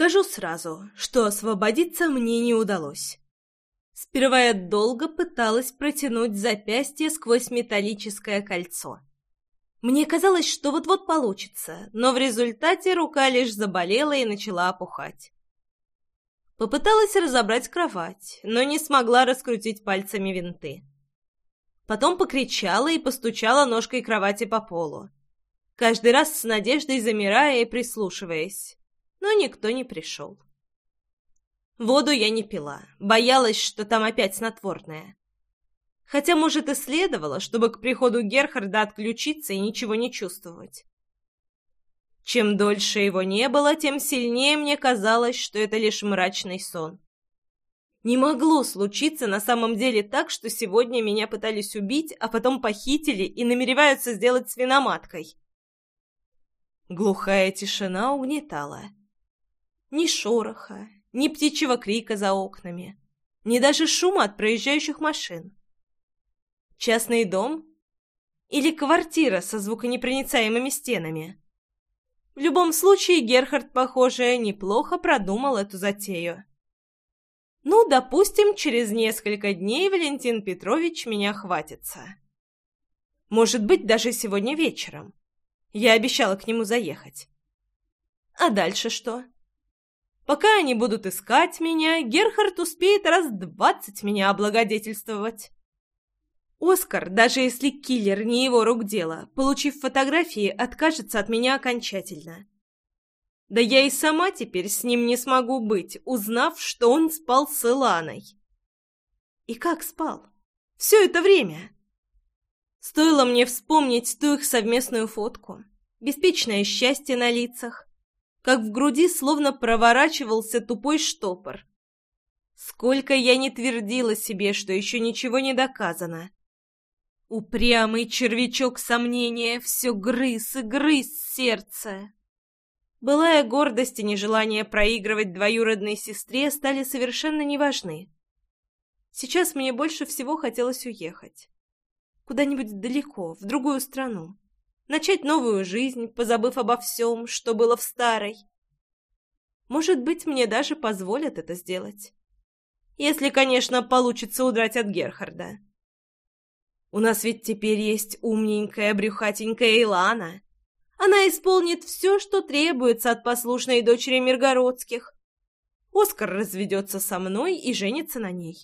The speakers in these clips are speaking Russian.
Скажу сразу, что освободиться мне не удалось. Сперва я долго пыталась протянуть запястье сквозь металлическое кольцо. Мне казалось, что вот-вот получится, но в результате рука лишь заболела и начала опухать. Попыталась разобрать кровать, но не смогла раскрутить пальцами винты. Потом покричала и постучала ножкой кровати по полу. Каждый раз с надеждой замирая и прислушиваясь, но никто не пришел. Воду я не пила, боялась, что там опять снотворное. Хотя, может, и следовало, чтобы к приходу Герхарда отключиться и ничего не чувствовать. Чем дольше его не было, тем сильнее мне казалось, что это лишь мрачный сон. Не могло случиться на самом деле так, что сегодня меня пытались убить, а потом похитили и намереваются сделать свиноматкой. Глухая тишина угнетала. Ни шороха, ни птичьего крика за окнами, ни даже шума от проезжающих машин. Частный дом? Или квартира со звуконепроницаемыми стенами? В любом случае, Герхард, похоже, неплохо продумал эту затею. Ну, допустим, через несколько дней Валентин Петрович меня хватится. Может быть, даже сегодня вечером. Я обещала к нему заехать. А дальше что? Пока они будут искать меня, Герхард успеет раз двадцать меня облагодетельствовать. Оскар, даже если киллер не его рук дело, получив фотографии, откажется от меня окончательно. Да я и сама теперь с ним не смогу быть, узнав, что он спал с Иланой. И как спал? Все это время. Стоило мне вспомнить ту их совместную фотку, беспечное счастье на лицах, как в груди словно проворачивался тупой штопор. Сколько я не твердила себе, что еще ничего не доказано. Упрямый червячок сомнения все грыз и грыз сердце. Былая гордость и нежелание проигрывать двоюродной сестре стали совершенно неважны. Сейчас мне больше всего хотелось уехать. Куда-нибудь далеко, в другую страну. Начать новую жизнь, позабыв обо всем, что было в старой. Может быть, мне даже позволят это сделать. Если, конечно, получится удрать от Герхарда. У нас ведь теперь есть умненькая брюхатенькая Илана. Она исполнит все, что требуется от послушной дочери Миргородских. Оскар разведется со мной и женится на ней.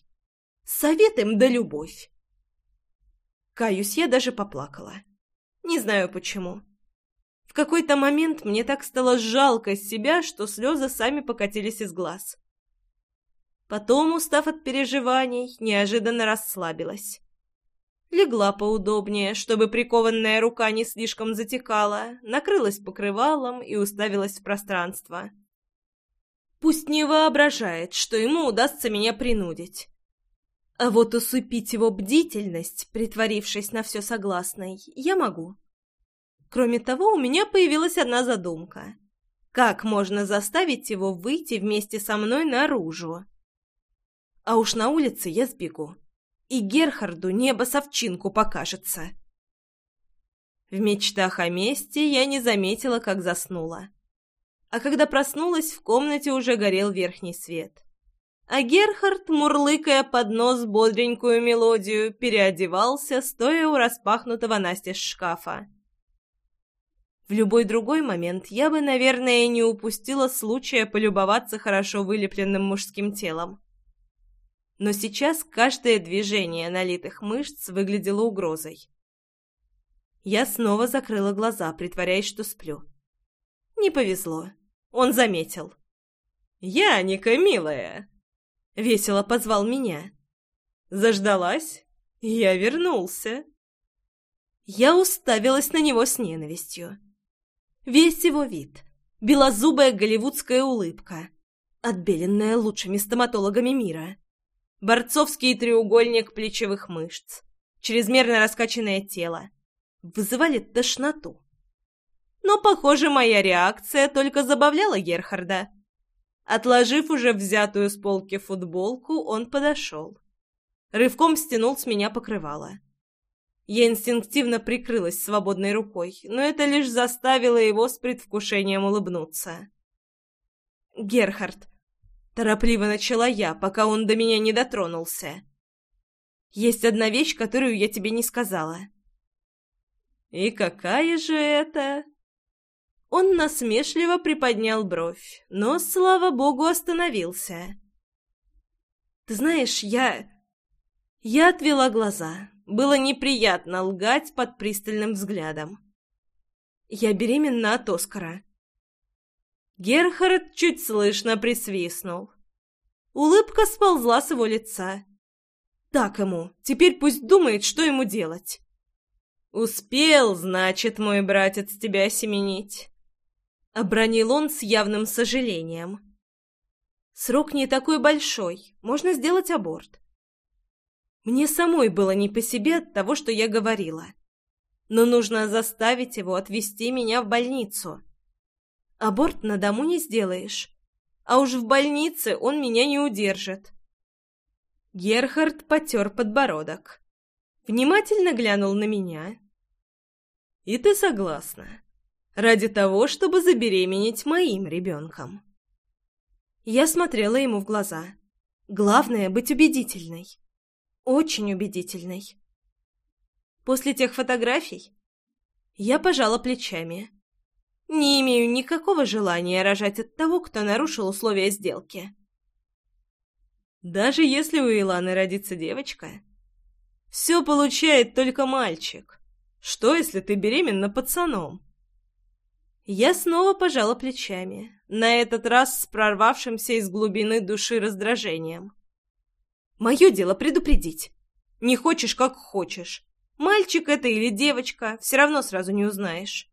Совет им да любовь. Каюсь, я даже поплакала. Не знаю почему. В какой-то момент мне так стало жалко себя, что слезы сами покатились из глаз. Потом, устав от переживаний, неожиданно расслабилась легла поудобнее, чтобы прикованная рука не слишком затекала, накрылась покрывалом и уставилась в пространство. Пусть не воображает, что ему удастся меня принудить. А вот усыпить его бдительность, притворившись на все согласной, я могу. Кроме того, у меня появилась одна задумка. Как можно заставить его выйти вместе со мной наружу? А уж на улице я сбегу и Герхарду небо совчинку покажется. В мечтах о месте я не заметила, как заснула. А когда проснулась, в комнате уже горел верхний свет. А Герхард, мурлыкая под нос бодренькую мелодию, переодевался, стоя у распахнутого настежь шкафа. В любой другой момент я бы, наверное, не упустила случая полюбоваться хорошо вылепленным мужским телом но сейчас каждое движение налитых мышц выглядело угрозой. Я снова закрыла глаза, притворяясь, что сплю. Не повезло. Он заметил. «Яника, милая!» Весело позвал меня. «Заждалась? Я вернулся!» Я уставилась на него с ненавистью. Весь его вид, белозубая голливудская улыбка, отбеленная лучшими стоматологами мира, борцовский треугольник плечевых мышц, чрезмерно раскачанное тело, вызывали тошноту. Но, похоже, моя реакция только забавляла Герхарда. Отложив уже взятую с полки футболку, он подошел. Рывком стянул с меня покрывало. Я инстинктивно прикрылась свободной рукой, но это лишь заставило его с предвкушением улыбнуться. Герхард, торопливо начала я, пока он до меня не дотронулся. Есть одна вещь, которую я тебе не сказала. И какая же это? Он насмешливо приподнял бровь, но, слава богу, остановился. Ты знаешь, я... Я отвела глаза. Было неприятно лгать под пристальным взглядом. Я беременна от Оскара. Герхард чуть слышно присвистнул. Улыбка сползла с его лица. Так ему, теперь пусть думает, что ему делать. «Успел, значит, мой братец тебя осеменить», — обронил он с явным сожалением. «Срок не такой большой, можно сделать аборт». Мне самой было не по себе от того, что я говорила. Но нужно заставить его отвезти меня в больницу. Аборт на дому не сделаешь, а уж в больнице он меня не удержит. Герхард потер подбородок. Внимательно глянул на меня. «И ты согласна? Ради того, чтобы забеременеть моим ребенком?» Я смотрела ему в глаза. Главное — быть убедительной. Очень убедительной. После тех фотографий я пожала плечами. Не имею никакого желания рожать от того, кто нарушил условия сделки. Даже если у Иланы родится девочка, все получает только мальчик. Что, если ты беременна пацаном? Я снова пожала плечами, на этот раз с прорвавшимся из глубины души раздражением. Мое дело предупредить. Не хочешь, как хочешь. Мальчик это или девочка, все равно сразу не узнаешь.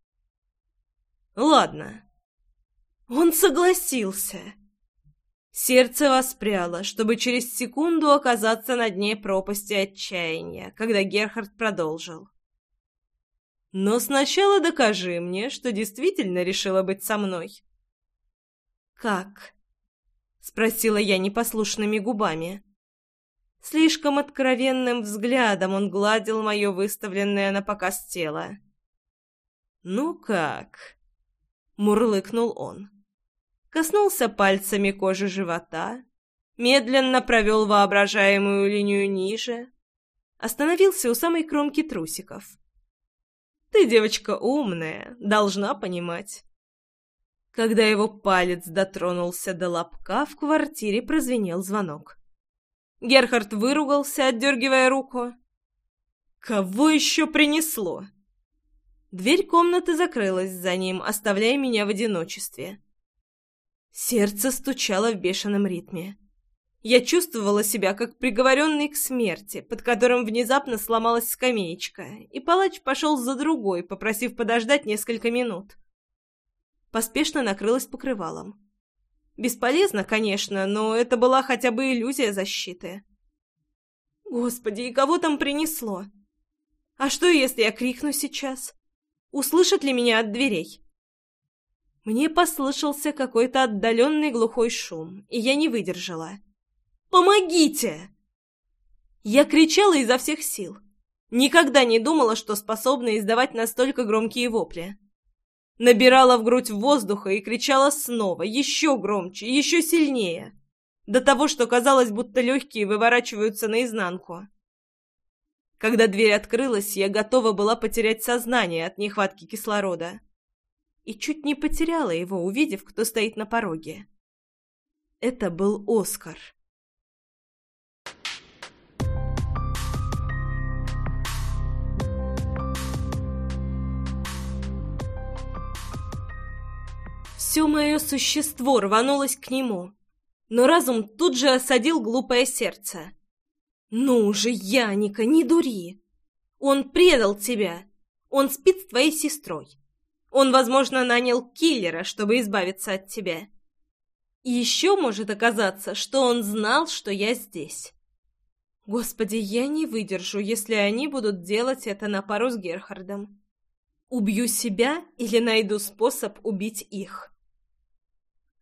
Ладно. Он согласился. Сердце воспряло, чтобы через секунду оказаться на дне пропасти отчаяния, когда Герхард продолжил. «Но сначала докажи мне, что действительно решила быть со мной». «Как?» — спросила я непослушными губами. Слишком откровенным взглядом он гладил мое выставленное на показ тело. «Ну как?» — мурлыкнул он коснулся пальцами кожи живота, медленно провел воображаемую линию ниже, остановился у самой кромки трусиков. «Ты девочка умная, должна понимать». Когда его палец дотронулся до лобка, в квартире прозвенел звонок. Герхард выругался, отдергивая руку. «Кого еще принесло?» Дверь комнаты закрылась за ним, оставляя меня в одиночестве. Сердце стучало в бешеном ритме. Я чувствовала себя как приговоренный к смерти, под которым внезапно сломалась скамеечка, и палач пошел за другой, попросив подождать несколько минут. Поспешно накрылась покрывалом. Бесполезно, конечно, но это была хотя бы иллюзия защиты. Господи, и кого там принесло? А что, если я крикну сейчас? Услышат ли меня от дверей? Мне послышался какой-то отдаленный глухой шум, и я не выдержала. «Помогите!» Я кричала изо всех сил. Никогда не думала, что способна издавать настолько громкие вопли. Набирала в грудь воздуха и кричала снова, еще громче, еще сильнее. До того, что казалось, будто легкие выворачиваются наизнанку. Когда дверь открылась, я готова была потерять сознание от нехватки кислорода и чуть не потеряла его, увидев, кто стоит на пороге. Это был Оскар. Все мое существо рванулось к нему, но разум тут же осадил глупое сердце. «Ну же, Яника, не дури! Он предал тебя! Он спит с твоей сестрой! Он, возможно, нанял киллера, чтобы избавиться от тебя. И еще может оказаться, что он знал, что я здесь. Господи, я не выдержу, если они будут делать это на пару с Герхардом. Убью себя или найду способ убить их.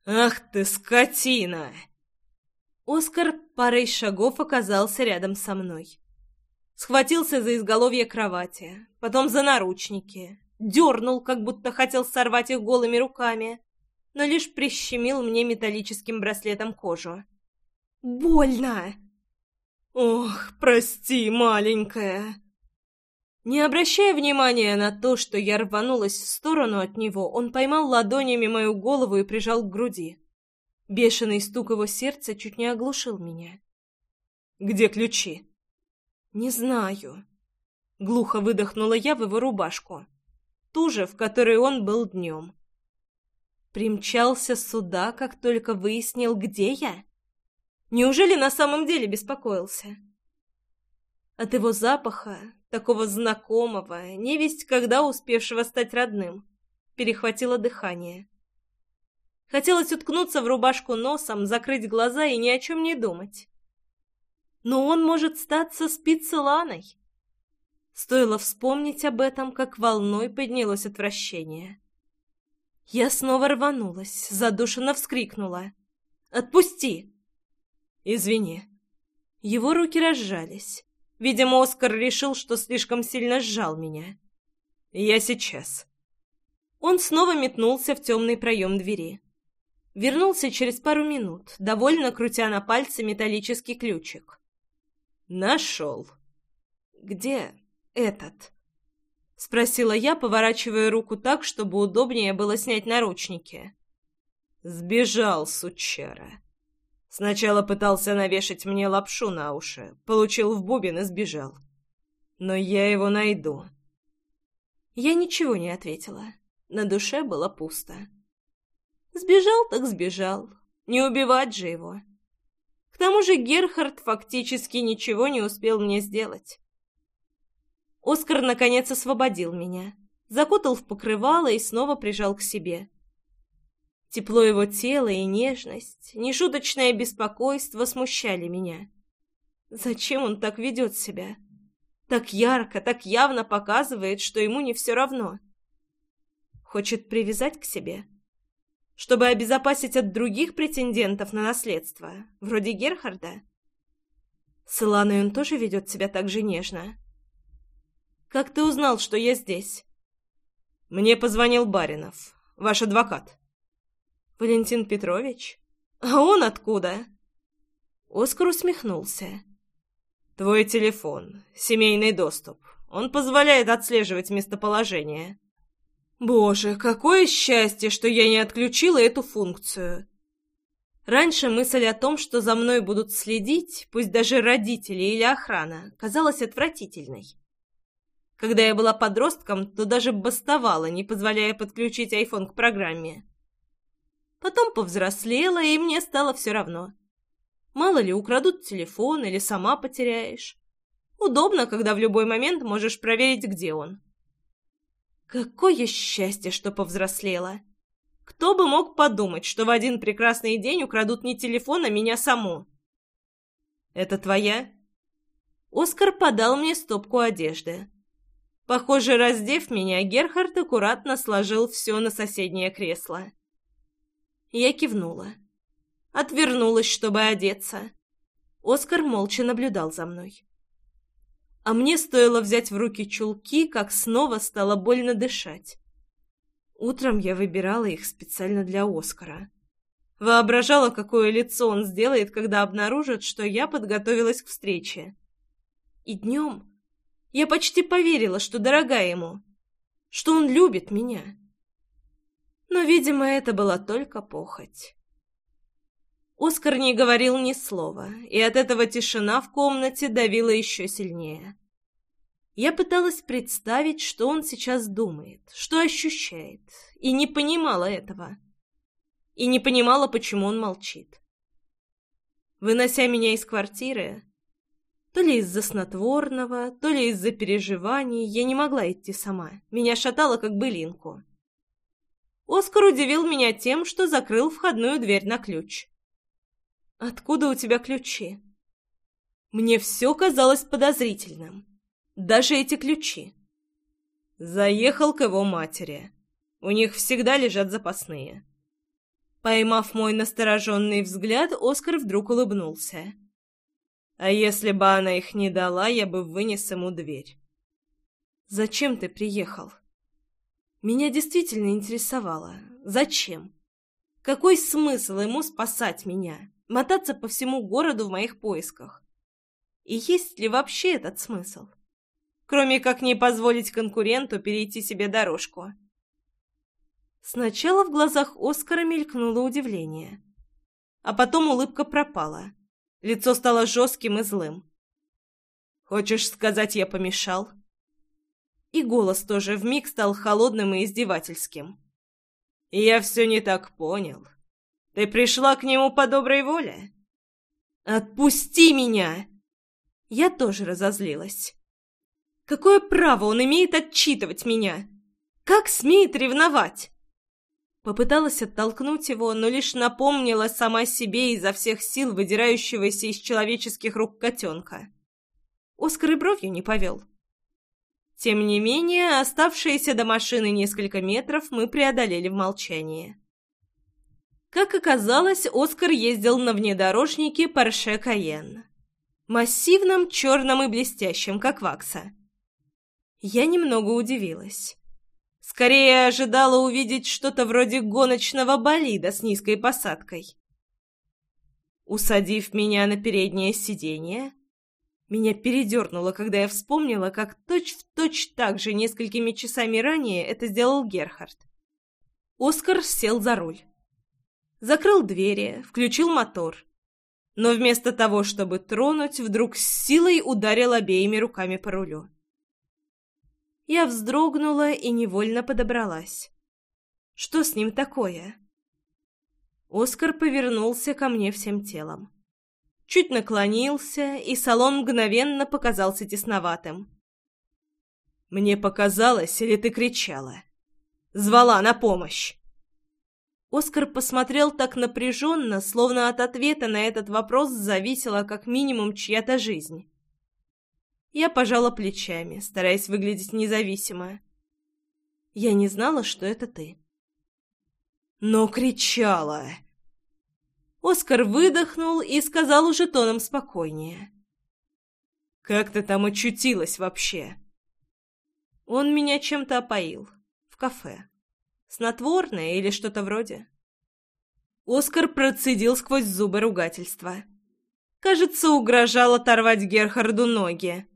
«Ах ты, скотина!» Оскар парой шагов оказался рядом со мной. Схватился за изголовье кровати, потом за наручники, дернул, как будто хотел сорвать их голыми руками. но лишь прищемил мне металлическим браслетом кожу. «Больно!» «Ох, прости, маленькая!» Не обращая внимания на то, что я рванулась в сторону от него, он поймал ладонями мою голову и прижал к груди. Бешеный стук его сердца чуть не оглушил меня. «Где ключи?» «Не знаю». Глухо выдохнула я в его рубашку. Ту же, в которой он был днем. Примчался сюда, как только выяснил, где я? Неужели на самом деле беспокоился? От его запаха, такого знакомого, невесть когда успевшего стать родным, перехватило дыхание. Хотелось уткнуться в рубашку носом, закрыть глаза и ни о чем не думать. Но он может статься спицеланой. Стоило вспомнить об этом, как волной поднялось отвращение. Я снова рванулась, задушенно вскрикнула. «Отпусти!» «Извини». Его руки разжались. Видимо, Оскар решил, что слишком сильно сжал меня. «Я сейчас». Он снова метнулся в темный проем двери. Вернулся через пару минут, довольно крутя на пальце металлический ключик. «Нашел». «Где этот?» — спросила я, поворачивая руку так, чтобы удобнее было снять наручники. «Сбежал, сучара». Сначала пытался навешать мне лапшу на уши, получил в бубен и сбежал. Но я его найду. Я ничего не ответила. На душе было пусто. Сбежал так сбежал. Не убивать же его. К тому же Герхард фактически ничего не успел мне сделать. Оскар наконец освободил меня, закутал в покрывало и снова прижал к себе. Тепло его тела и нежность, нешуточное беспокойство смущали меня. Зачем он так ведет себя? Так ярко, так явно показывает, что ему не все равно. Хочет привязать к себе? Чтобы обезопасить от других претендентов на наследство, вроде Герхарда? С Иланой он тоже ведет себя так же нежно. «Как ты узнал, что я здесь?» «Мне позвонил Баринов, ваш адвокат». Валентин Петрович? А он откуда?» Оскар усмехнулся. «Твой телефон, семейный доступ. Он позволяет отслеживать местоположение». «Боже, какое счастье, что я не отключила эту функцию!» Раньше мысль о том, что за мной будут следить, пусть даже родители или охрана, казалась отвратительной. Когда я была подростком, то даже бастовала, не позволяя подключить айфон к программе. Потом повзрослела, и мне стало все равно. Мало ли, украдут телефон или сама потеряешь. Удобно, когда в любой момент можешь проверить, где он. Какое счастье, что повзрослела! Кто бы мог подумать, что в один прекрасный день украдут не телефон, а меня саму? «Это твоя?» Оскар подал мне стопку одежды. Похоже, раздев меня, Герхард аккуратно сложил все на соседнее кресло. Я кивнула. Отвернулась, чтобы одеться. Оскар молча наблюдал за мной. А мне стоило взять в руки чулки, как снова стало больно дышать. Утром я выбирала их специально для Оскара. Воображала, какое лицо он сделает, когда обнаружит, что я подготовилась к встрече. И днем я почти поверила, что дорога ему, что он любит меня но, видимо, это была только похоть. Оскар не говорил ни слова, и от этого тишина в комнате давила еще сильнее. Я пыталась представить, что он сейчас думает, что ощущает, и не понимала этого. И не понимала, почему он молчит. Вынося меня из квартиры, то ли из-за снотворного, то ли из-за переживаний, я не могла идти сама. Меня шатало, как былинку. Оскар удивил меня тем, что закрыл входную дверь на ключ. «Откуда у тебя ключи?» Мне все казалось подозрительным. Даже эти ключи. Заехал к его матери. У них всегда лежат запасные. Поймав мой настороженный взгляд, Оскар вдруг улыбнулся. А если бы она их не дала, я бы вынес ему дверь. «Зачем ты приехал?» Меня действительно интересовало, зачем? Какой смысл ему спасать меня, мотаться по всему городу в моих поисках? И есть ли вообще этот смысл? Кроме как не позволить конкуренту перейти себе дорожку. Сначала в глазах Оскара мелькнуло удивление. А потом улыбка пропала. Лицо стало жестким и злым. «Хочешь сказать, я помешал?» И голос тоже вмиг стал холодным и издевательским. «Я все не так понял. Ты пришла к нему по доброй воле?» «Отпусти меня!» Я тоже разозлилась. «Какое право он имеет отчитывать меня? Как смеет ревновать?» Попыталась оттолкнуть его, но лишь напомнила сама себе изо всех сил выдирающегося из человеческих рук котенка. Оскар и бровью не повел. Тем не менее, оставшиеся до машины несколько метров мы преодолели в молчании. Как оказалось, Оскар ездил на внедорожнике Porsche Cayenne. Массивном, черном и блестящем, как вакса. Я немного удивилась. Скорее ожидала увидеть что-то вроде гоночного болида с низкой посадкой. Усадив меня на переднее сиденье, меня передернуло, когда я вспомнила, как точь-в-точь точь так же несколькими часами ранее это сделал Герхард. Оскар сел за руль. Закрыл двери, включил мотор. Но вместо того, чтобы тронуть, вдруг с силой ударил обеими руками по рулю. Я вздрогнула и невольно подобралась. Что с ним такое? Оскар повернулся ко мне всем телом чуть наклонился, и салон мгновенно показался тесноватым. «Мне показалось, или ты кричала? Звала на помощь!» Оскар посмотрел так напряженно, словно от ответа на этот вопрос зависела как минимум чья-то жизнь. Я пожала плечами, стараясь выглядеть независимо. Я не знала, что это ты. «Но кричала!» Оскар выдохнул и сказал уже тоном спокойнее. «Как ты там очутилась вообще?» Он меня чем-то опоил. В кафе. Снотворное или что-то вроде. Оскар процедил сквозь зубы ругательства. Кажется, угрожал оторвать Герхарду ноги.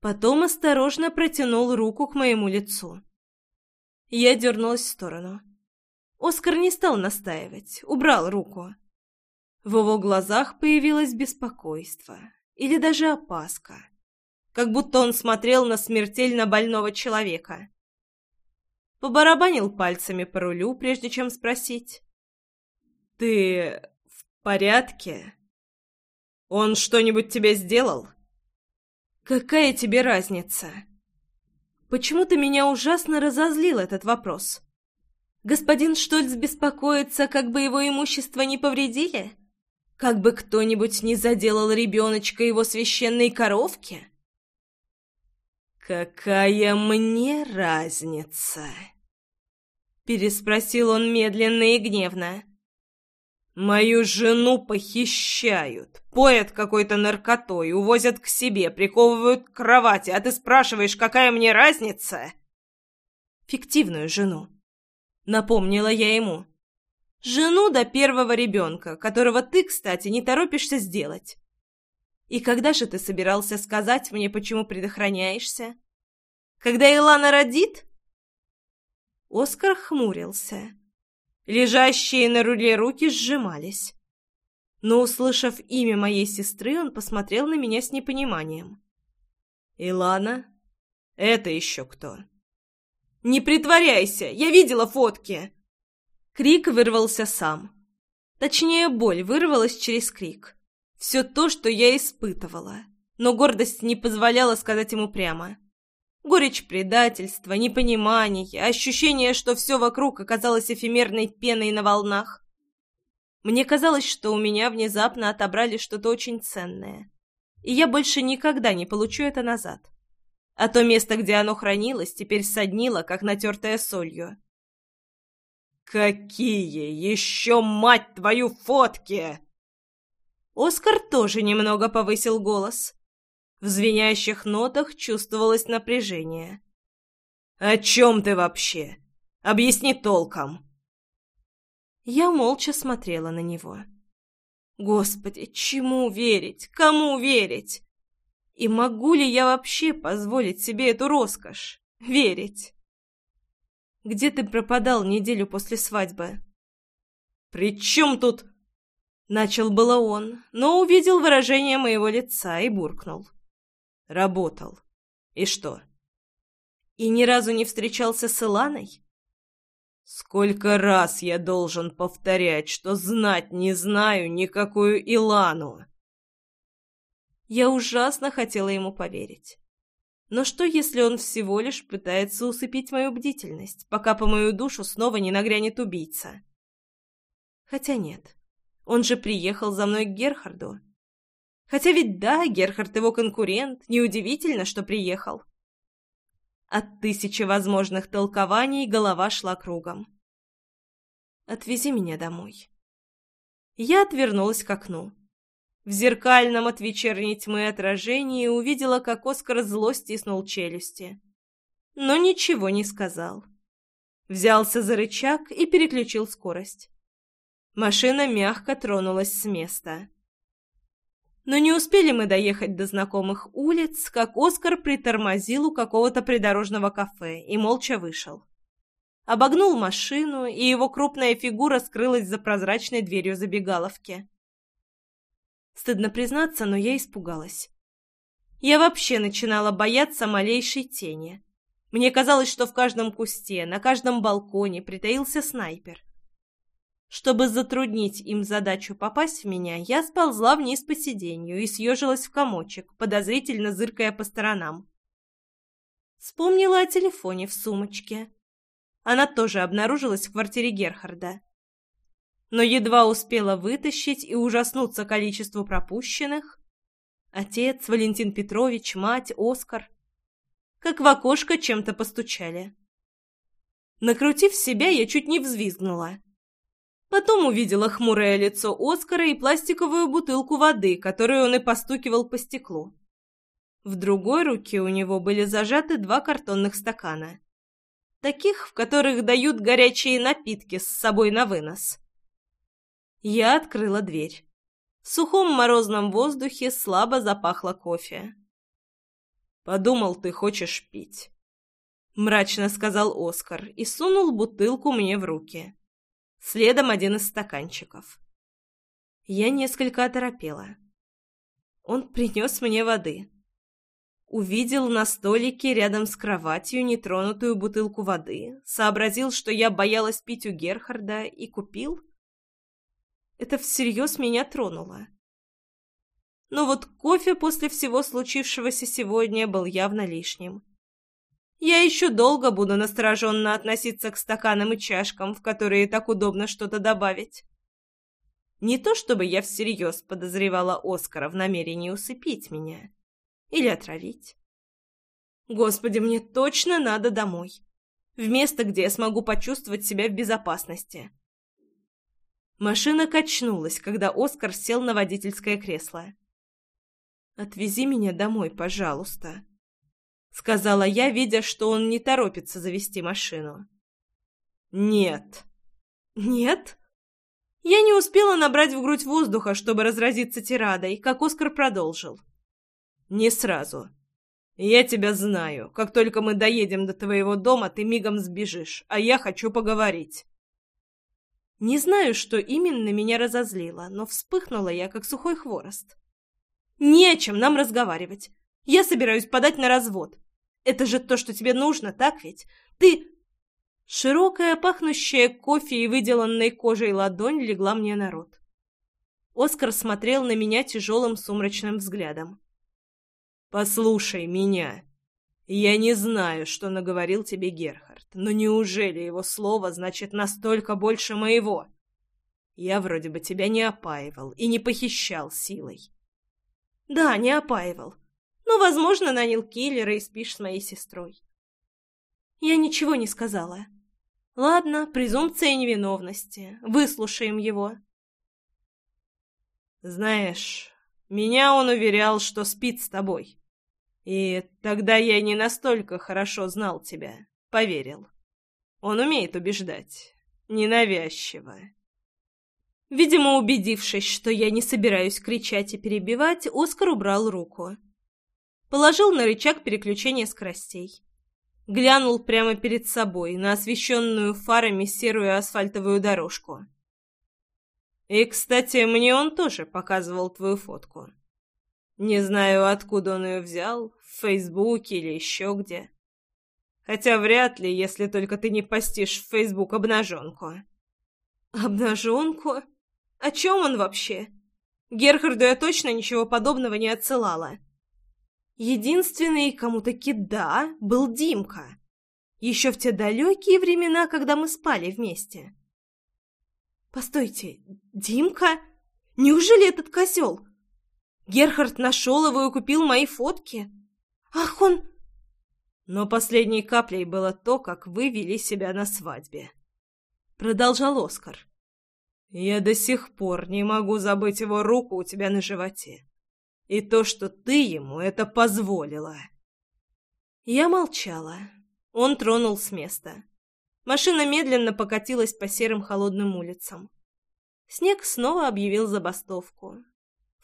Потом осторожно протянул руку к моему лицу. Я дернулась в сторону. Оскар не стал настаивать, убрал руку. В его глазах появилось беспокойство или даже опаска, как будто он смотрел на смертельно больного человека. Побарабанил пальцами по рулю, прежде чем спросить. «Ты в порядке? Он что-нибудь тебе сделал?» «Какая тебе разница?» Почему-то меня ужасно разозлил этот вопрос. Господин Штольц беспокоится, как бы его имущество не повредили? Как бы кто-нибудь не заделал ребеночка его священной коровки? «Какая мне разница?» Переспросил он медленно и гневно. «Мою жену похищают, поят какой-то наркотой, увозят к себе, приковывают к кровати, а ты спрашиваешь, какая мне разница?» «Фиктивную жену», напомнила я ему. Жену до первого ребенка, которого ты, кстати, не торопишься сделать. И когда же ты собирался сказать мне, почему предохраняешься? Когда Илана родит? Оскар хмурился. Лежащие на руле руки сжимались. Но, услышав имя моей сестры, он посмотрел на меня с непониманием. «Илана? Это еще кто?» «Не притворяйся! Я видела фотки!» Крик вырвался сам. Точнее, боль вырвалась через крик. Все то, что я испытывала. Но гордость не позволяла сказать ему прямо. Горечь предательства, непонимание, ощущение, что все вокруг оказалось эфемерной пеной на волнах. Мне казалось, что у меня внезапно отобрали что-то очень ценное. И я больше никогда не получу это назад а то место, где оно хранилось, теперь соднило, как натертое солью. «Какие еще, мать твою, фотки!» Оскар тоже немного повысил голос. В звенящих нотах чувствовалось напряжение. «О чем ты вообще? Объясни толком!» Я молча смотрела на него. Господи, чему верить? Кому верить? И могу ли я вообще позволить себе эту роскошь? Верить? Где ты пропадал неделю после свадьбы? «При чем тут...» Начал было он, но увидел выражение моего лица и буркнул. «Работал. И что?» «И ни разу не встречался с Иланой?» «Сколько раз я должен повторять, что знать не знаю никакую Илану?» Я ужасно хотела ему поверить. Но что, если он всего лишь пытается усыпить мою бдительность, пока по мою душу снова не нагрянет убийца? Хотя нет, он же приехал за мной к Герхарду. Хотя ведь да, Герхард его конкурент, неудивительно, что приехал. От тысячи возможных толкований голова шла кругом. «Отвези меня домой». Я отвернулась к окну. В зеркальном от вечерней тьмы отражении увидела, как Оскар зло стиснул челюсти. Но ничего не сказал. Взялся за рычаг и переключил скорость. Машина мягко тронулась с места. Но не успели мы доехать до знакомых улиц, как Оскар притормозил у какого-то придорожного кафе и молча вышел. Обогнул машину, и его крупная фигура скрылась за прозрачной дверью забегаловки. Стыдно признаться, но я испугалась. Я вообще начинала бояться малейшей тени. Мне казалось, что в каждом кусте, на каждом балконе притаился снайпер. Чтобы затруднить им задачу попасть в меня, я сползла вниз по сиденью и съежилась в комочек, подозрительно зыркая по сторонам. Вспомнила о телефоне в сумочке. Она тоже обнаружилась в квартире Герхарда но едва успела вытащить и ужаснуться количеству пропущенных. Отец, Валентин Петрович, мать, Оскар. Как в окошко чем-то постучали. Накрутив себя, я чуть не взвизгнула. Потом увидела хмурое лицо Оскара и пластиковую бутылку воды, которую он и постукивал по стеклу. В другой руке у него были зажаты два картонных стакана. Таких, в которых дают горячие напитки с собой на вынос. Я открыла дверь. В сухом морозном воздухе слабо запахло кофе. «Подумал, ты хочешь пить», — мрачно сказал Оскар и сунул бутылку мне в руки. Следом один из стаканчиков. Я несколько оторопела. Он принес мне воды. Увидел на столике рядом с кроватью нетронутую бутылку воды, сообразил, что я боялась пить у Герхарда, и купил — это всерьез меня тронуло. Но вот кофе после всего случившегося сегодня был явно лишним. Я еще долго буду настороженно относиться к стаканам и чашкам, в которые так удобно что-то добавить. Не то чтобы я всерьез подозревала Оскара в намерении усыпить меня или отравить. Господи, мне точно надо домой. В место, где я смогу почувствовать себя в безопасности. Машина качнулась, когда Оскар сел на водительское кресло. «Отвези меня домой, пожалуйста», — сказала я, видя, что он не торопится завести машину. «Нет». «Нет?» Я не успела набрать в грудь воздуха, чтобы разразиться тирадой, как Оскар продолжил. «Не сразу. Я тебя знаю. Как только мы доедем до твоего дома, ты мигом сбежишь, а я хочу поговорить». Не знаю, что именно меня разозлило, но вспыхнула я, как сухой хворост. «Не о чем нам разговаривать. Я собираюсь подать на развод. Это же то, что тебе нужно, так ведь? Ты...» Широкая, пахнущая кофе и выделанной кожей ладонь легла мне на рот. Оскар смотрел на меня тяжелым сумрачным взглядом. «Послушай меня. Я не знаю, что наговорил тебе Герхард, но неужели его слово значит настолько больше моего? Я вроде бы тебя не опаивал и не похищал силой. Да, не опаивал. Но, возможно, нанял киллера и спишь с моей сестрой. Я ничего не сказала. Ладно, презумпция невиновности. Выслушаем его. Знаешь, меня он уверял, что спит с тобой. И тогда я не настолько хорошо знал тебя, поверил. Он умеет убеждать, ненавязчиво. Видимо, убедившись, что я не собираюсь кричать и перебивать, Оскар убрал руку. Положил на рычаг переключения скоростей. Глянул прямо перед собой на освещенную фарами серую асфальтовую дорожку. И, кстати, мне он тоже показывал твою фотку. Не знаю, откуда он ее взял, в Фейсбуке или еще где. Хотя вряд ли, если только ты не постишь в Фейсбук обнаженку. Обнаженку? О чем он вообще? Герхарду я точно ничего подобного не отсылала. Единственный, кому таки да, был Димка. Еще в те далекие времена, когда мы спали вместе. Постойте, Димка? Неужели этот козел? Герхард нашел его и купил мои фотки? Ах, он... Но последней каплей было то, как вы вели себя на свадьбе. Продолжал Оскар. Я до сих пор не могу забыть его руку у тебя на животе. И то, что ты ему это позволила. Я молчала. Он тронул с места. Машина медленно покатилась по серым холодным улицам. Снег снова объявил забастовку.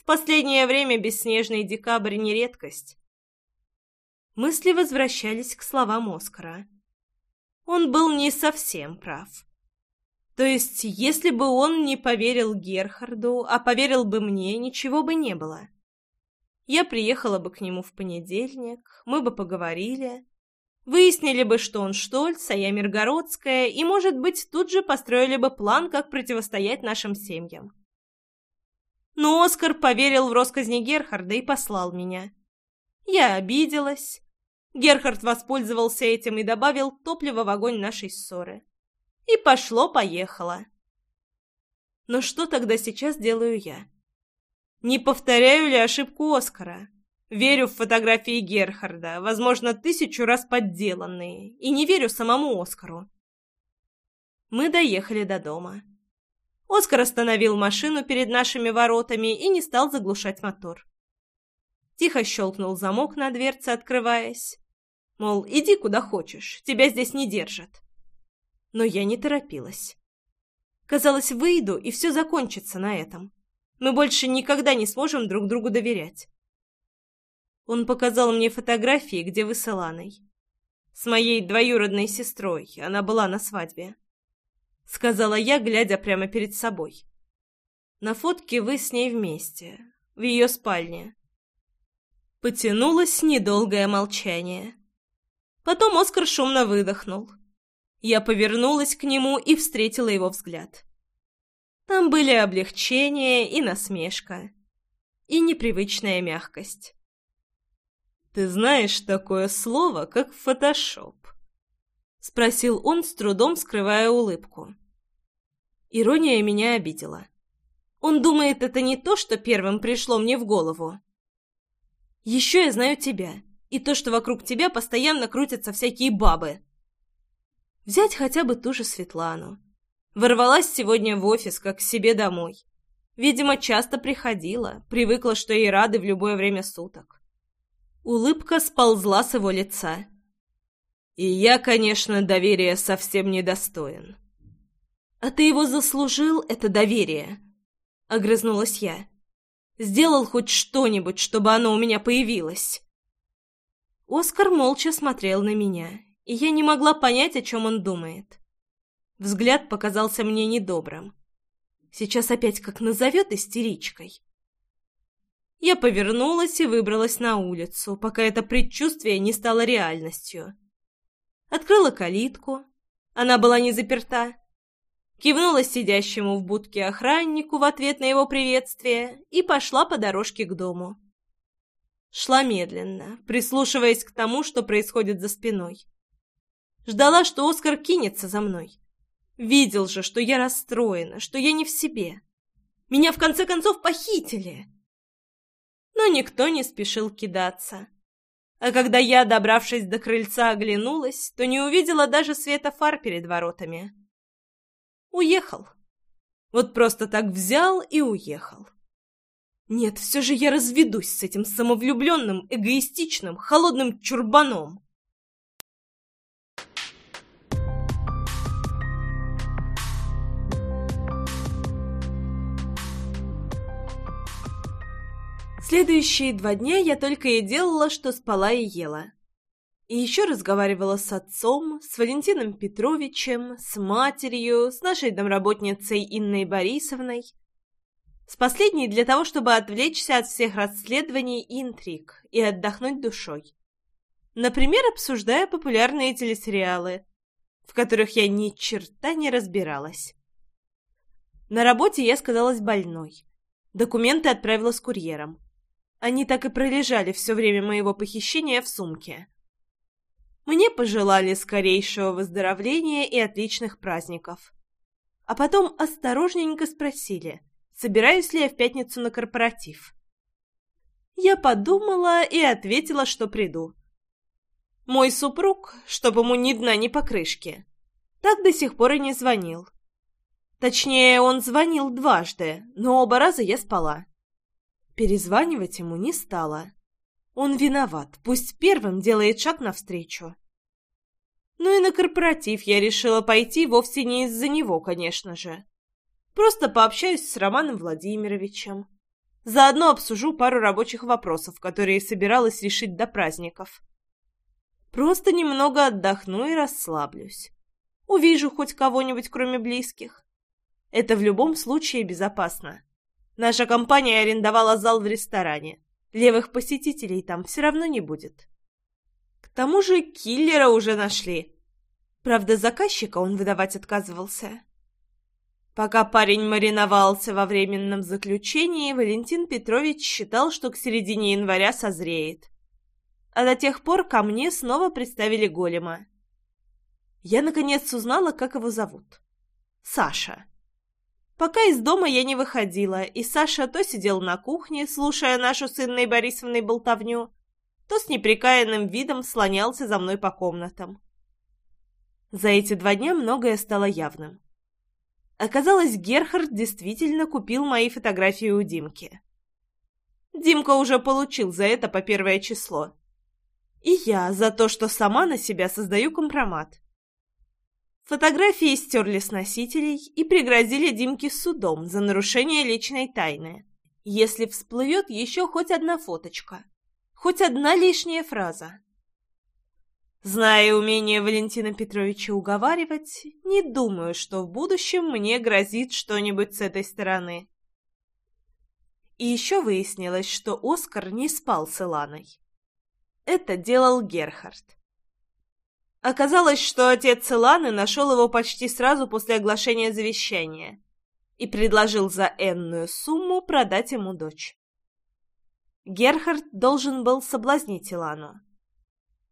Последнее время бесснежный декабрь не редкость. Мысли возвращались к словам Оскара. Он был не совсем прав. То есть, если бы он не поверил Герхарду, а поверил бы мне, ничего бы не было. Я приехала бы к нему в понедельник, мы бы поговорили, выяснили бы, что он Штольц, а я Миргородская, и, может быть, тут же построили бы план, как противостоять нашим семьям. Но Оскар поверил в росказни Герхарда и послал меня. Я обиделась. Герхард воспользовался этим и добавил топливо в огонь нашей ссоры. И пошло-поехало. Но что тогда сейчас делаю я? Не повторяю ли ошибку Оскара? Верю в фотографии Герхарда, возможно, тысячу раз подделанные, и не верю самому Оскару. Мы доехали до дома. Оскар остановил машину перед нашими воротами и не стал заглушать мотор. Тихо щелкнул замок на дверце, открываясь. Мол, иди куда хочешь, тебя здесь не держат но я не торопилась. Казалось, выйду, и все закончится на этом. Мы больше никогда не сможем друг другу доверять. Он показал мне фотографии, где вы с Иланой. С моей двоюродной сестрой, она была на свадьбе. Сказала я, глядя прямо перед собой. На фотке вы с ней вместе, в ее спальне. Потянулось недолгое молчание. Потом Оскар шумно выдохнул. Я повернулась к нему и встретила его взгляд. Там были облегчение и насмешка, и непривычная мягкость. «Ты знаешь такое слово, как фотошоп?» — спросил он, с трудом скрывая улыбку. Ирония меня обидела. Он думает, это не то, что первым пришло мне в голову. «Еще я знаю тебя, и то, что вокруг тебя постоянно крутятся всякие бабы», Взять хотя бы ту же Светлану. Ворвалась сегодня в офис, как к себе домой. Видимо, часто приходила, привыкла, что ей рады в любое время суток. Улыбка сползла с его лица. И я, конечно, доверия совсем недостоин. «А ты его заслужил, это доверие?» — огрызнулась я. «Сделал хоть что-нибудь, чтобы оно у меня появилось?» Оскар молча смотрел на меня, и я не могла понять, о чем он думает. Взгляд показался мне недобрым. Сейчас опять как назовет истеричкой. Я повернулась и выбралась на улицу, пока это предчувствие не стало реальностью. Открыла калитку. Она была не заперта. Кивнула сидящему в будке охраннику в ответ на его приветствие и пошла по дорожке к дому. Шла медленно, прислушиваясь к тому, что происходит за спиной. Ждала, что Оскар кинется за мной. Видел же, что я расстроена, что я не в себе. Меня в конце концов похитили. Но никто не спешил кидаться. А когда я, добравшись до крыльца, оглянулась, то не увидела даже света фар перед воротами. Уехал. Вот просто так взял и уехал. Нет, все же я разведусь с этим самовлюбленным, эгоистичным, холодным чурбаном. Следующие два дня я только и делала, что спала и ела. И еще разговаривала с отцом, с Валентином Петровичем, с матерью, с нашей домработницей Инной Борисовной. С последней для того, чтобы отвлечься от всех расследований и интриг и отдохнуть душой. Например, обсуждая популярные телесериалы, в которых я ни черта не разбиралась. На работе я сказалась больной. Документы отправила с курьером. Они так и пролежали все время моего похищения в сумке. Мне пожелали скорейшего выздоровления и отличных праздников. А потом осторожненько спросили, собираюсь ли я в пятницу на корпоратив. Я подумала и ответила, что приду. Мой супруг, чтобы ему ни дна, ни покрышки, так до сих пор и не звонил. Точнее, он звонил дважды, но оба раза я спала. Перезванивать ему не стала. Он виноват, пусть первым делает шаг навстречу. Ну и на корпоратив я решила пойти вовсе не из-за него, конечно же. Просто пообщаюсь с Романом Владимировичем. Заодно обсужу пару рабочих вопросов, которые собиралась решить до праздников. Просто немного отдохну и расслаблюсь. Увижу хоть кого-нибудь, кроме близких. Это в любом случае безопасно. Наша компания арендовала зал в ресторане. Левых посетителей там все равно не будет. К тому же киллера уже нашли. Правда, заказчика он выдавать отказывался. Пока парень мариновался во временном заключении, Валентин Петрович считал, что к середине января созреет. А до тех пор ко мне снова представили голема. Я, наконец, узнала, как его зовут. Саша. Пока из дома я не выходила, и Саша то сидел на кухне, слушая нашу с Инной Борисовной болтовню, то с неприкаянным видом слонялся за мной по комнатам. За эти два дня многое стало явным. Оказалось, Герхард действительно купил мои фотографии у Димки. Димка уже получил за это по первое число. И я за то, что сама на себя создаю компромат. Фотографии стерли с носителей и пригрозили Димке судом за нарушение личной тайны, если всплывет еще хоть одна фоточка, хоть одна лишняя фраза. Зная умение Валентина Петровича уговаривать, не думаю, что в будущем мне грозит что-нибудь с этой стороны. И еще выяснилось, что Оскар не спал с Иланой. Это делал Герхард. Оказалось, что отец Иланы нашел его почти сразу после оглашения завещания и предложил за энную сумму продать ему дочь. Герхард должен был соблазнить Илану.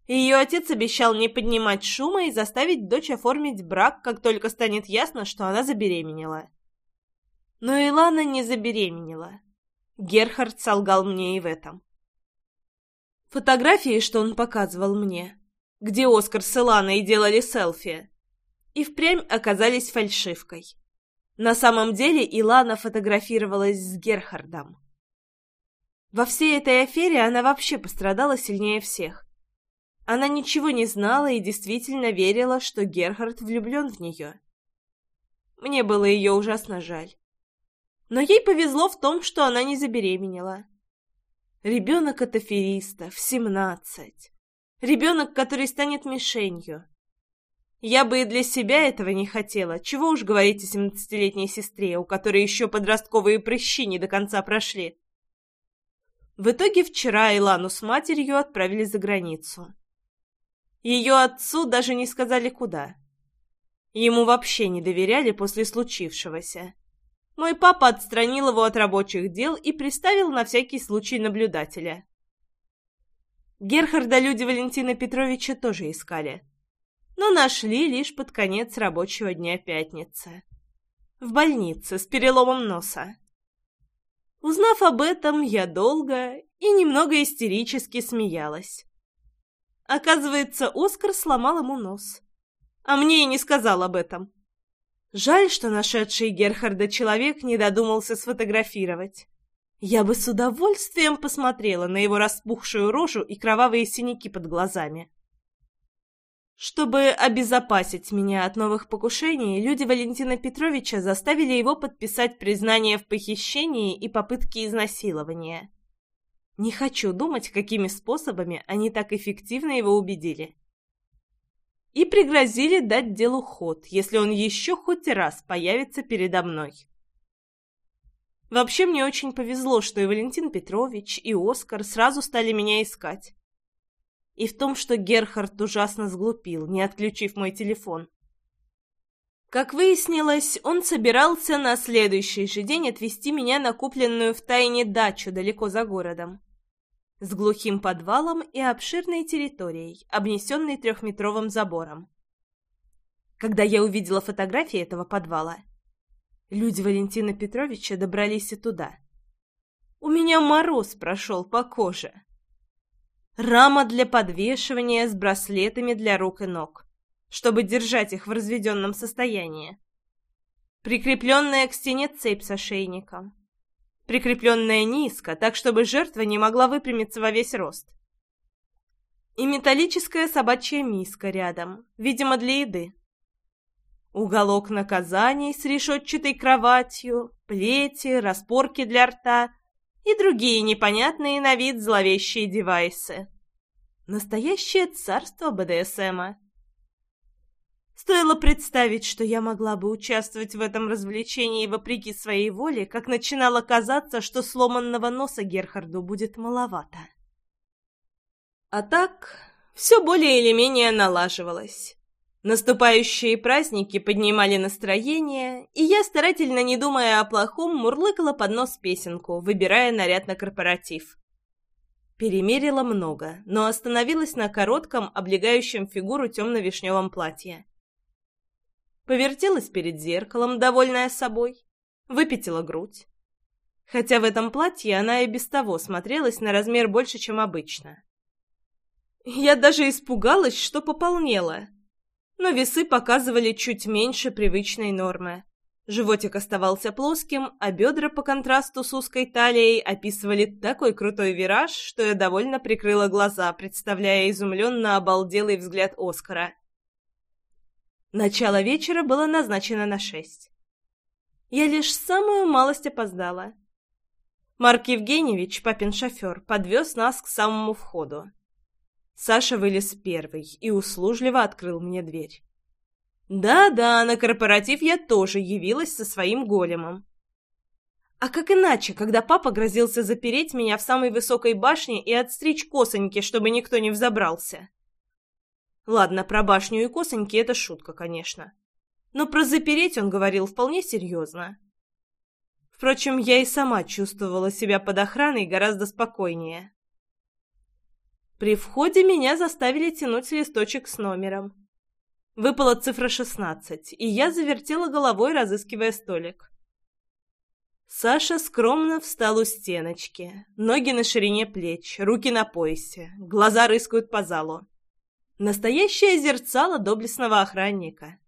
Ее отец обещал не поднимать шума и заставить дочь оформить брак, как только станет ясно, что она забеременела. Но Илана не забеременела. Герхард солгал мне и в этом. Фотографии, что он показывал мне, где Оскар с Иланой делали селфи, и впрямь оказались фальшивкой. На самом деле Илана фотографировалась с Герхардом. Во всей этой афере она вообще пострадала сильнее всех. Она ничего не знала и действительно верила, что Герхард влюблен в нее. Мне было ее ужасно жаль. Но ей повезло в том, что она не забеременела. Ребенок от афериста в семнадцать. Ребенок, который станет мишенью. Я бы и для себя этого не хотела. Чего уж говорить о семнадцатилетней сестре, у которой еще подростковые прыщи не до конца прошли. В итоге вчера Илану с матерью отправили за границу. Ее отцу даже не сказали куда. Ему вообще не доверяли после случившегося. Мой папа отстранил его от рабочих дел и приставил на всякий случай наблюдателя. Герхарда люди Валентина Петровича тоже искали, но нашли лишь под конец рабочего дня пятницы. В больнице с переломом носа. Узнав об этом, я долго и немного истерически смеялась. Оказывается, Оскар сломал ему нос. А мне и не сказал об этом. Жаль, что нашедший Герхарда человек не додумался сфотографировать. Я бы с удовольствием посмотрела на его распухшую рожу и кровавые синяки под глазами. Чтобы обезопасить меня от новых покушений, люди Валентина Петровича заставили его подписать признание в похищении и попытке изнасилования. Не хочу думать, какими способами они так эффективно его убедили. И пригрозили дать делу ход, если он еще хоть раз появится передо мной. Вообще мне очень повезло, что и Валентин Петрович, и Оскар сразу стали меня искать. И в том, что Герхард ужасно сглупил, не отключив мой телефон. Как выяснилось, он собирался на следующий же день отвезти меня на купленную в тайне дачу далеко за городом. С глухим подвалом и обширной территорией, обнесенной трехметровым забором. Когда я увидела фотографии этого подвала, люди Валентина Петровича добрались и туда. У меня мороз прошел по коже. Рама для подвешивания с браслетами для рук и ног чтобы держать их в разведенном состоянии. Прикрепленная к стене цепь с ошейником. Прикрепленная низко, так чтобы жертва не могла выпрямиться во весь рост. И металлическая собачья миска рядом, видимо, для еды. Уголок наказаний с решетчатой кроватью, плети, распорки для рта и другие непонятные на вид зловещие девайсы. Настоящее царство БДСМа. Стоило представить, что я могла бы участвовать в этом развлечении вопреки своей воле, как начинало казаться, что сломанного носа Герхарду будет маловато. А так, все более или менее налаживалось. Наступающие праздники поднимали настроение, и я, старательно не думая о плохом, мурлыкала под нос песенку, выбирая наряд на корпоратив. Перемерила много, но остановилась на коротком, облегающем фигуру темно-вишневом платье повертелась перед зеркалом, довольная собой, выпятила грудь. Хотя в этом платье она и без того смотрелась на размер больше, чем обычно. Я даже испугалась, что пополнела. Но весы показывали чуть меньше привычной нормы. Животик оставался плоским, а бедра по контрасту с узкой талией описывали такой крутой вираж, что я довольно прикрыла глаза, представляя изумленно обалделый взгляд Оскара. Начало вечера было назначено на шесть. Я лишь самую малость опоздала. Марк Евгеньевич, папин шофер, подвез нас к самому входу. Саша вылез первый и услужливо открыл мне дверь. Да-да, на корпоратив я тоже явилась со своим големом. А как иначе, когда папа грозился запереть меня в самой высокой башне и отстричь косоньки, чтобы никто не взобрался? Ладно, про башню и косоньки это шутка, конечно. Но про запереть он говорил вполне серьезно. Впрочем, я и сама чувствовала себя под охраной гораздо спокойнее. При входе меня заставили тянуть листочек с номером. Выпала цифра шестнадцать, и я завертела головой, разыскивая столик. Саша скромно встал у стеночки, ноги на ширине плеч, руки на поясе, глаза рыскают по залу. Настоящее зерцало доблестного охранника.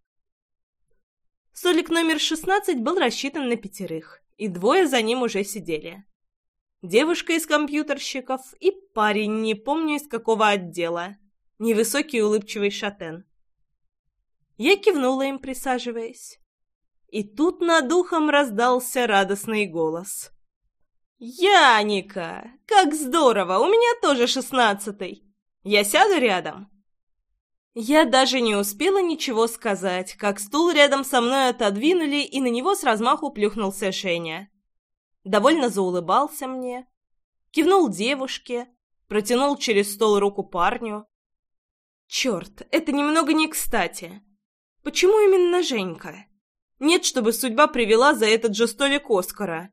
Столик номер 16 был рассчитан на пятерых, и двое за ним уже сидели. Девушка из компьютерщиков и парень, не помню из какого отдела, невысокий улыбчивый шатен. Я кивнула им, присаживаясь. И тут над ухом раздался радостный голос. «Яника! Как здорово! У меня тоже шестнадцатый! Я сяду рядом?» Я даже не успела ничего сказать, как стул рядом со мной отодвинули, и на него с размаху плюхнулся Шеня. Довольно заулыбался мне, кивнул девушке, протянул через стол руку парню. Черт, это немного не кстати. Почему именно Женька? Нет, чтобы судьба привела за этот же столик Оскара.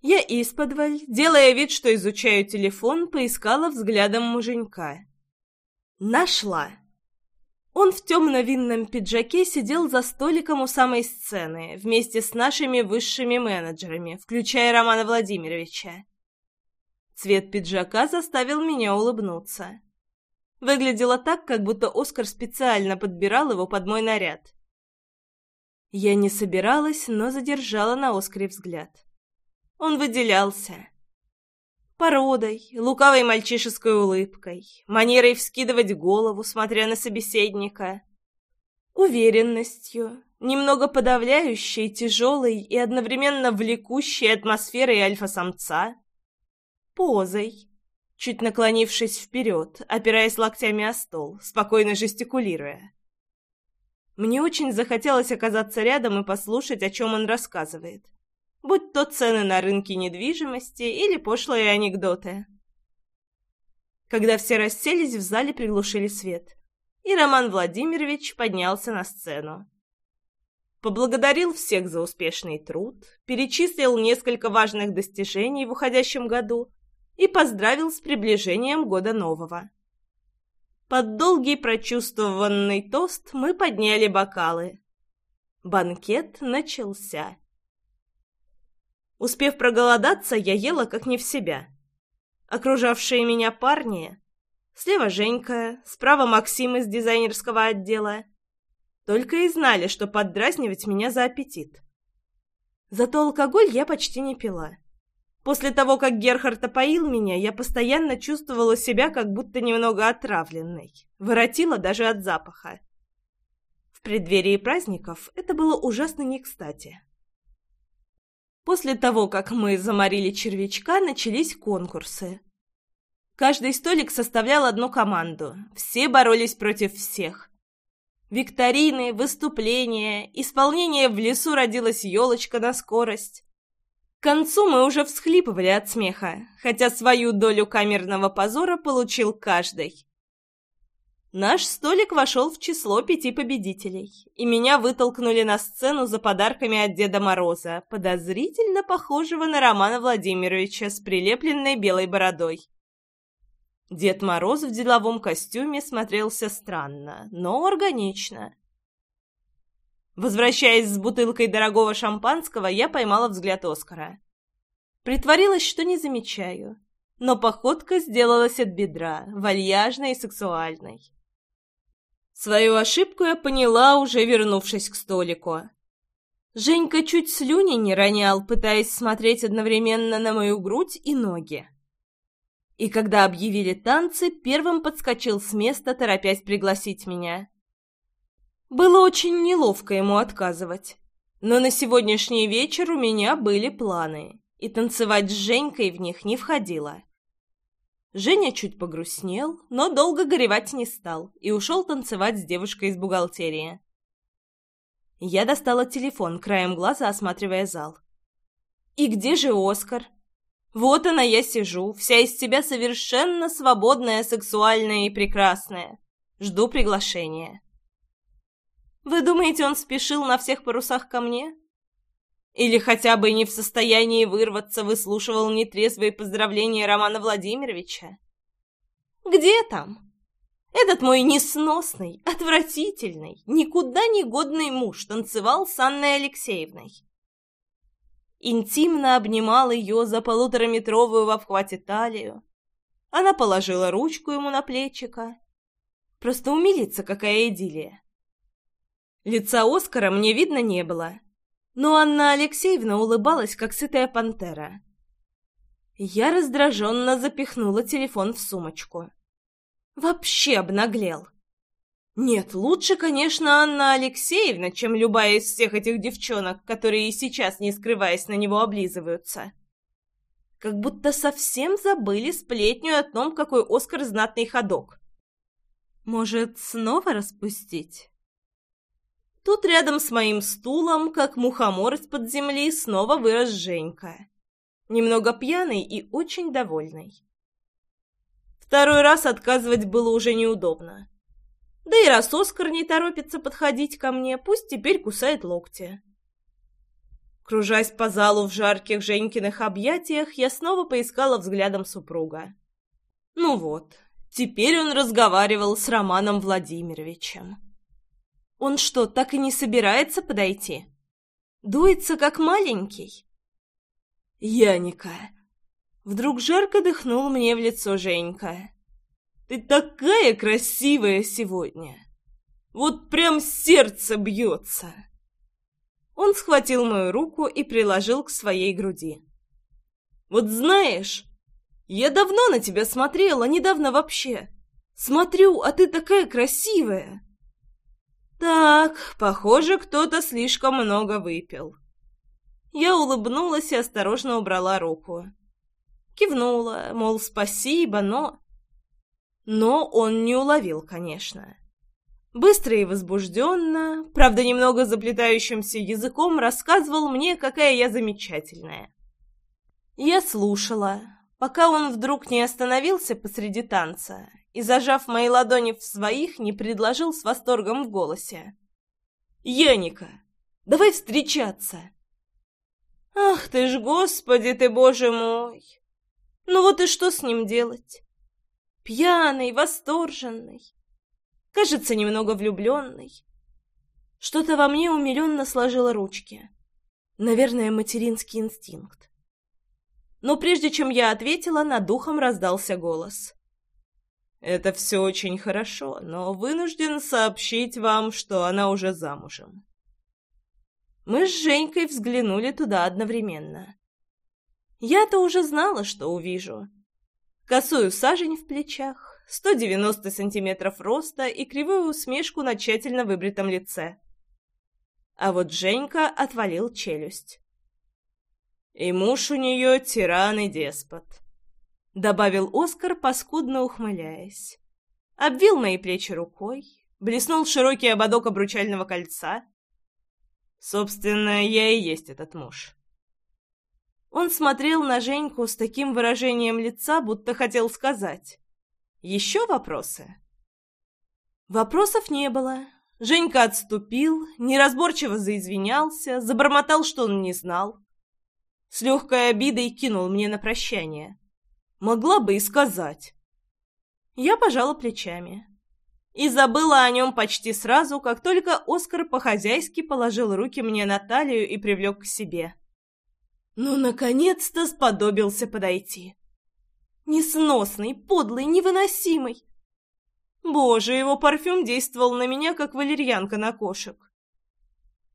Я исподволь, делая вид, что изучаю телефон, поискала взглядом муженька. Нашла. Он в темно-винном пиджаке сидел за столиком у самой сцены, вместе с нашими высшими менеджерами, включая Романа Владимировича. Цвет пиджака заставил меня улыбнуться. Выглядело так, как будто Оскар специально подбирал его под мой наряд. Я не собиралась, но задержала на Оскаре взгляд. Он выделялся породой, лукавой мальчишеской улыбкой, манерой вскидывать голову, смотря на собеседника, уверенностью, немного подавляющей, тяжелой и одновременно влекущей атмосферой альфа-самца. позой, чуть наклонившись вперед, опираясь локтями о стол, спокойно жестикулируя. Мне очень захотелось оказаться рядом и послушать, о чем он рассказывает. Будь то цены на рынке недвижимости или пошлые анекдоты. Когда все расселись, в зале приглушили свет, и Роман Владимирович поднялся на сцену. Поблагодарил всех за успешный труд, перечислил несколько важных достижений в уходящем году и поздравил с приближением года нового. Под долгий прочувствованный тост мы подняли бокалы. Банкет начался. Успев проголодаться, я ела как не в себя. Окружавшие меня парни, слева Женька, справа Максим из дизайнерского отдела, только и знали, что поддразнивать меня за аппетит. Зато алкоголь я почти не пила. После того, как Герхард опоил меня, я постоянно чувствовала себя как будто немного отравленной. Воротила даже от запаха. В преддверии праздников это было ужасно не кстати. После того, как мы заморили червячка, начались конкурсы. Каждый столик составлял одну команду. Все боролись против всех. Викторины, выступления, исполнение в лесу родилась елочка на скорость. К концу мы уже всхлипывали от смеха, хотя свою долю камерного позора получил каждый. Наш столик вошел в число пяти победителей, и меня вытолкнули на сцену за подарками от Деда Мороза, подозрительно похожего на Романа Владимировича с прилепленной белой бородой. Дед Мороз в деловом костюме смотрелся странно, но органично. Возвращаясь с бутылкой дорогого шампанского, я поймала взгляд Оскара. Притворилась, что не замечаю, но походка сделалась от бедра, вальяжной и сексуальной. Свою ошибку я поняла, уже вернувшись к столику. Женька чуть слюни не ронял, пытаясь смотреть одновременно на мою грудь и ноги. И когда объявили танцы, первым подскочил с места, торопясь пригласить меня. Было очень неловко ему отказывать. Но на сегодняшний вечер у меня были планы, и танцевать с Женькой в них не входило. Женя чуть погрустнел, но долго горевать не стал и ушел танцевать с девушкой из бухгалтерии. Я достала телефон, краем глаза осматривая зал. «И где же Оскар?» «Вот она я сижу, вся из себя совершенно свободная, сексуальная и прекрасная. Жду приглашения». Вы думаете, он спешил на всех парусах ко мне? Или хотя бы не в состоянии вырваться выслушивал нетрезвые поздравления Романа Владимировича? Где там? Этот мой несносный, отвратительный, никуда не годный муж танцевал с Анной Алексеевной. Интимно обнимал ее за полутораметровую в обхвате талию. Она положила ручку ему на плечико. Просто умилиться, какая идиллия. Лица Оскара мне видно не было, но Анна Алексеевна улыбалась, как сытая пантера. Я раздраженно запихнула телефон в сумочку. Вообще обнаглел. Нет, лучше, конечно, Анна Алексеевна, чем любая из всех этих девчонок, которые и сейчас, не скрываясь, на него облизываются. Как будто совсем забыли сплетню о том, какой Оскар знатный ходок. Может, снова распустить? Тут рядом с моим стулом, как мухомор из-под земли, снова вырос Женька. Немного пьяный и очень довольный. Второй раз отказывать было уже неудобно. Да и раз Оскар не торопится подходить ко мне, пусть теперь кусает локти. Кружась по залу в жарких Женькиных объятиях, я снова поискала взглядом супруга. Ну вот, теперь он разговаривал с Романом Владимировичем. Он что, так и не собирается подойти? Дуется, как маленький? Яника. Вдруг жарко дыхнул мне в лицо Женька. Ты такая красивая сегодня. Вот прям сердце бьется. Он схватил мою руку и приложил к своей груди. Вот знаешь, я давно на тебя смотрела, недавно вообще. Смотрю, а ты такая красивая. Так, похоже, кто-то слишком много выпил. Я улыбнулась и осторожно убрала руку. Кивнула, мол, спасибо, но... Но он не уловил, конечно. Быстро и возбужденно, правда, немного заплетающимся языком, рассказывал мне, какая я замечательная. Я слушала, пока он вдруг не остановился посреди танца и, зажав мои ладони в своих, не предложил с восторгом в голосе. «Яника, давай встречаться!» «Ах ты ж, господи ты, боже мой! Ну вот и что с ним делать? Пьяный, восторженный, кажется, немного влюбленный. Что-то во мне умиленно сложило ручки. Наверное, материнский инстинкт. Но прежде чем я ответила, над духом раздался голос. «Это все очень хорошо, но вынужден сообщить вам, что она уже замужем». Мы с Женькой взглянули туда одновременно. Я-то уже знала, что увижу. Косую сажень в плечах, 190 сантиметров роста и кривую усмешку на тщательно выбритом лице. А вот Женька отвалил челюсть. «И муж у нее тиран и деспот», — добавил Оскар, паскудно ухмыляясь. Обвил мои плечи рукой, блеснул широкий ободок обручального кольца. «Собственно, я и есть этот муж». Он смотрел на Женьку с таким выражением лица, будто хотел сказать. «Еще вопросы?» Вопросов не было. Женька отступил, неразборчиво заизвинялся, забормотал, что он не знал. С легкой обидой кинул мне на прощание. Могла бы и сказать. Я пожала плечами. И забыла о нем почти сразу, как только Оскар по-хозяйски положил руки мне на талию и привлек к себе. Ну, наконец-то сподобился подойти. Несносный, подлый, невыносимый. Боже, его парфюм действовал на меня, как валерьянка на кошек.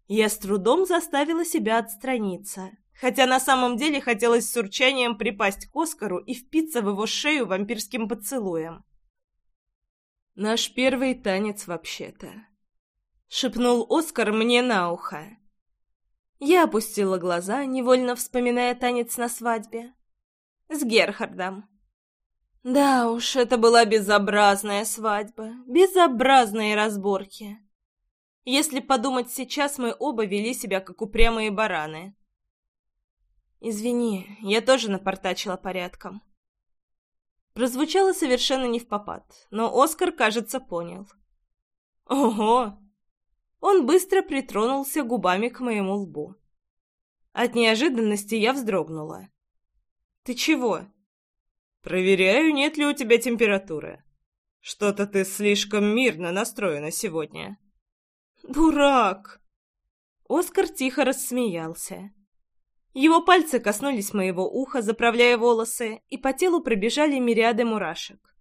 Я с трудом заставила себя отстраниться, хотя на самом деле хотелось с урчанием припасть к Оскару и впиться в его шею вампирским поцелуем. «Наш первый танец, вообще-то», — шепнул Оскар мне на ухо. Я опустила глаза, невольно вспоминая танец на свадьбе. С Герхардом. Да уж, это была безобразная свадьба, безобразные разборки. Если подумать сейчас, мы оба вели себя как упрямые бараны. «Извини, я тоже напортачила порядком». Прозвучало совершенно не в попад, но Оскар, кажется, понял. «Ого!» Он быстро притронулся губами к моему лбу. От неожиданности я вздрогнула. «Ты чего?» «Проверяю, нет ли у тебя температуры. Что-то ты слишком мирно настроена сегодня». «Дурак!» Оскар тихо рассмеялся. Его пальцы коснулись моего уха, заправляя волосы, и по телу пробежали мириады мурашек.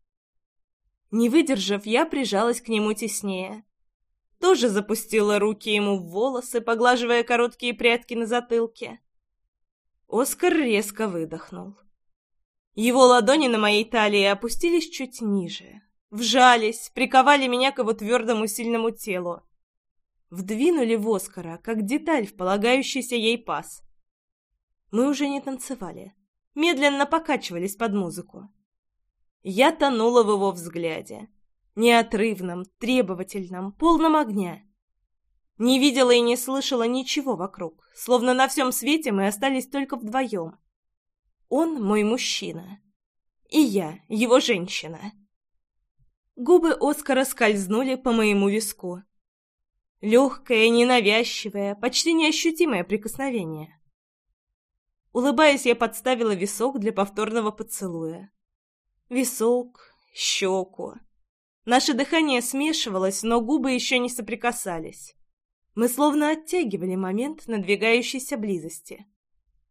Не выдержав, я прижалась к нему теснее. Тоже запустила руки ему в волосы, поглаживая короткие прядки на затылке. Оскар резко выдохнул. Его ладони на моей талии опустились чуть ниже, вжались, приковали меня к его твердому сильному телу. Вдвинули в Оскара, как деталь в полагающийся ей паз. Мы уже не танцевали. Медленно покачивались под музыку. Я тонула в его взгляде. Неотрывном, требовательном, полном огня. Не видела и не слышала ничего вокруг, словно на всем свете мы остались только вдвоем. Он мой мужчина. И я его женщина. Губы Оскара скользнули по моему виску. Легкое, ненавязчивое, почти неощутимое прикосновение. Улыбаясь, я подставила висок для повторного поцелуя. Висок, щеку. Наше дыхание смешивалось, но губы еще не соприкасались. Мы словно оттягивали момент надвигающейся близости.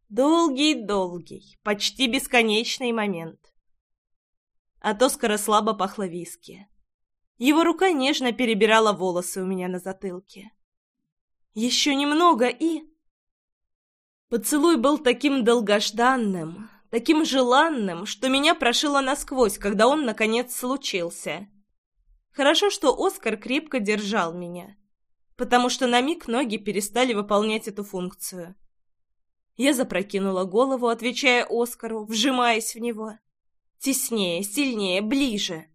Долгий-долгий, почти бесконечный момент. От Оскара слабо пахло виски. Его рука нежно перебирала волосы у меня на затылке. Еще немного и... Поцелуй был таким долгожданным, таким желанным, что меня прошило насквозь, когда он, наконец, случился. Хорошо, что Оскар крепко держал меня, потому что на миг ноги перестали выполнять эту функцию. Я запрокинула голову, отвечая Оскару, вжимаясь в него. Теснее, сильнее, ближе.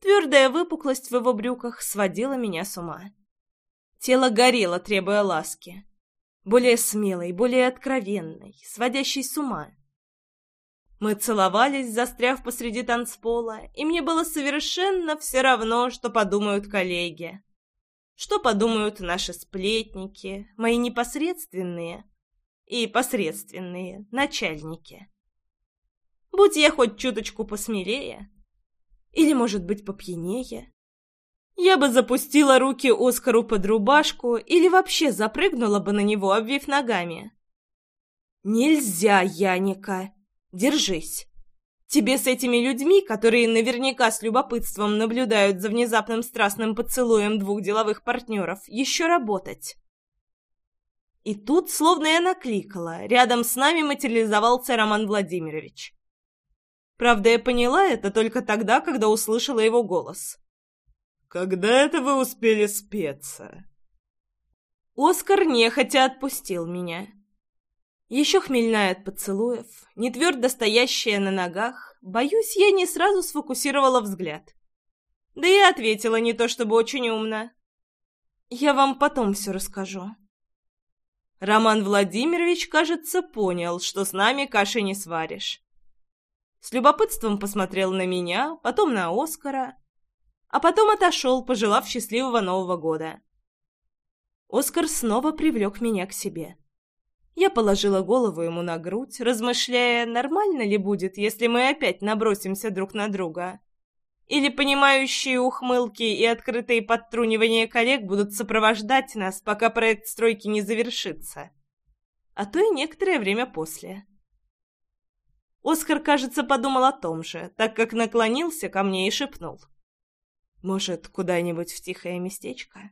Твердая выпуклость в его брюках сводила меня с ума. Тело горело, требуя ласки. Более смелой, более откровенной, сводящей с ума. Мы целовались, застряв посреди танцпола, и мне было совершенно все равно, что подумают коллеги. Что подумают наши сплетники, мои непосредственные и посредственные начальники. Будь я хоть чуточку посмелее, или, может быть, попьянее, я бы запустила руки Оскару под рубашку или вообще запрыгнула бы на него, обвив ногами. «Нельзя, Яника! Держись! Тебе с этими людьми, которые наверняка с любопытством наблюдают за внезапным страстным поцелуем двух деловых партнеров, еще работать!» И тут, словно я накликала, рядом с нами материализовался Роман Владимирович. Правда, я поняла это только тогда, когда услышала его голос. «Когда это вы успели спеться?» Оскар нехотя отпустил меня. Еще хмельная от поцелуев, не твердо стоящая на ногах, боюсь, я не сразу сфокусировала взгляд. Да и ответила не то чтобы очень умно. Я вам потом все расскажу. Роман Владимирович, кажется, понял, что с нами каши не сваришь. С любопытством посмотрел на меня, потом на Оскара, а потом отошел, пожелав счастливого Нового года. Оскар снова привлек меня к себе. Я положила голову ему на грудь, размышляя, нормально ли будет, если мы опять набросимся друг на друга. Или понимающие ухмылки и открытые подтрунивания коллег будут сопровождать нас, пока проект стройки не завершится. А то и некоторое время после. Оскар, кажется, подумал о том же, так как наклонился ко мне и шепнул. «Может, куда-нибудь в тихое местечко?»